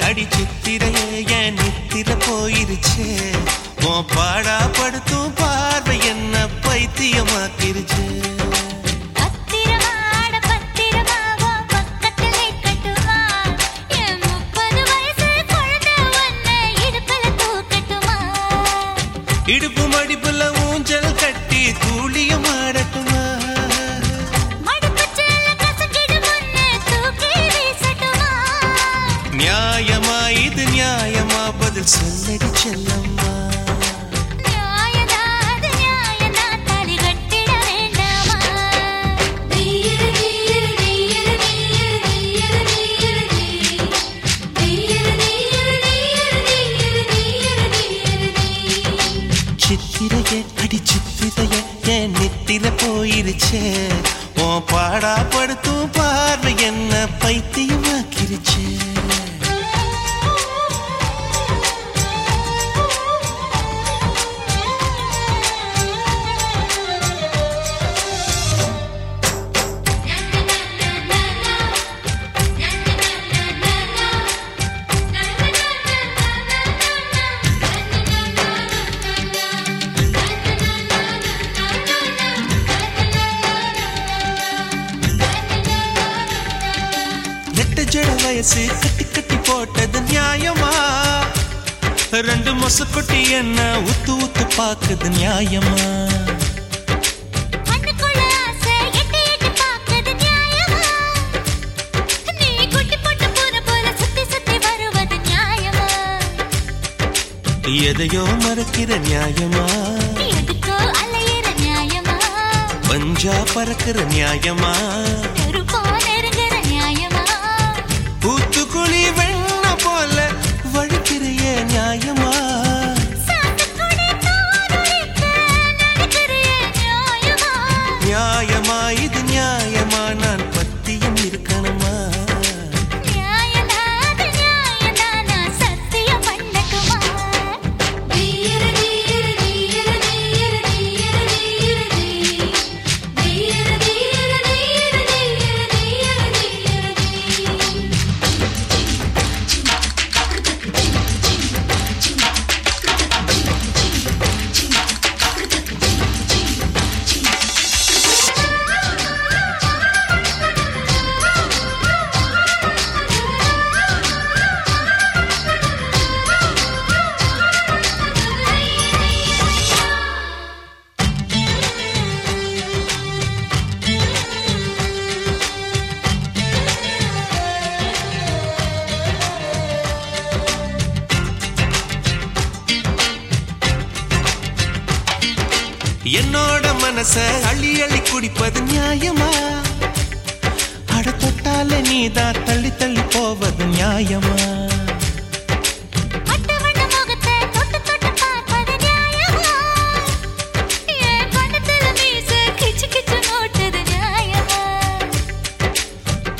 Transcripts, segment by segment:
அடி சித்திரையே என் நித்திர போயிருச்சே. மோ பாடா படுத்தும் பார்வை என்ன பைத்தியமாக்கிருச்சு. நீயிரு நீயிரு சித்திரையே அடி சித்திரையே என் நித்திர போயிருச்சே உன் பாடா படுத்தும் பார்வை என்ன பைத்தியமாக்கிருச்சே வயசு கட்டி கட்டி போட்டது நியாயமா? ரெண்டு மொசக்குட்டி என்ன உத்து உத்து பாக்குது நியாயமா? எதையோ மறக்கிற நியாயமா? பஞ்சா பறக்கிற நியாயமா? ന്യായമായിത് ന്യായ என்னோட மனச அள்ளி அள்ளி குடிப்பது நியாயமா? அட தொட்டால நீதான் தள்ளி தள்ளி போவது நியாயமா?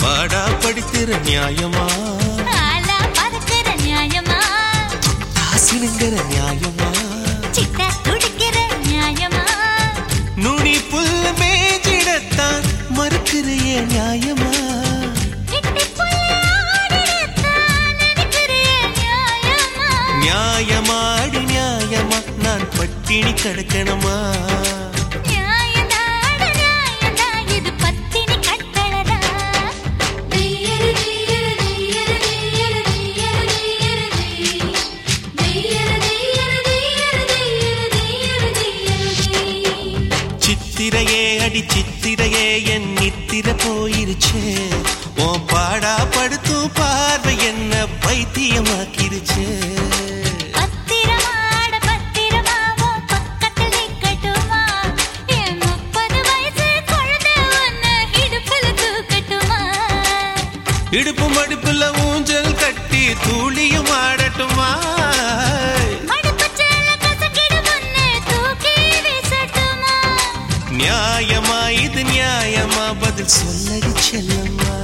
பாடா படிக்கிற நியாயமா? நியாயமா? நியாயமா? நீயிரு நீயிரு நீயிரு நீயிரு நீ. சித்திரையே அடி சித்திரையே என் நித்திர போயிருச்சே உன் பாடா படுத்தும் பார்வை என்ன பைத்தியமாக்கிருச்சே இடுப்பு மடுப்புல ஊஞ்சல் கட்டி தூளியும் ஆடட்டுமா? நியாயமா இது நியாயமா? பதில் சொல்லடி செல்லம்மா.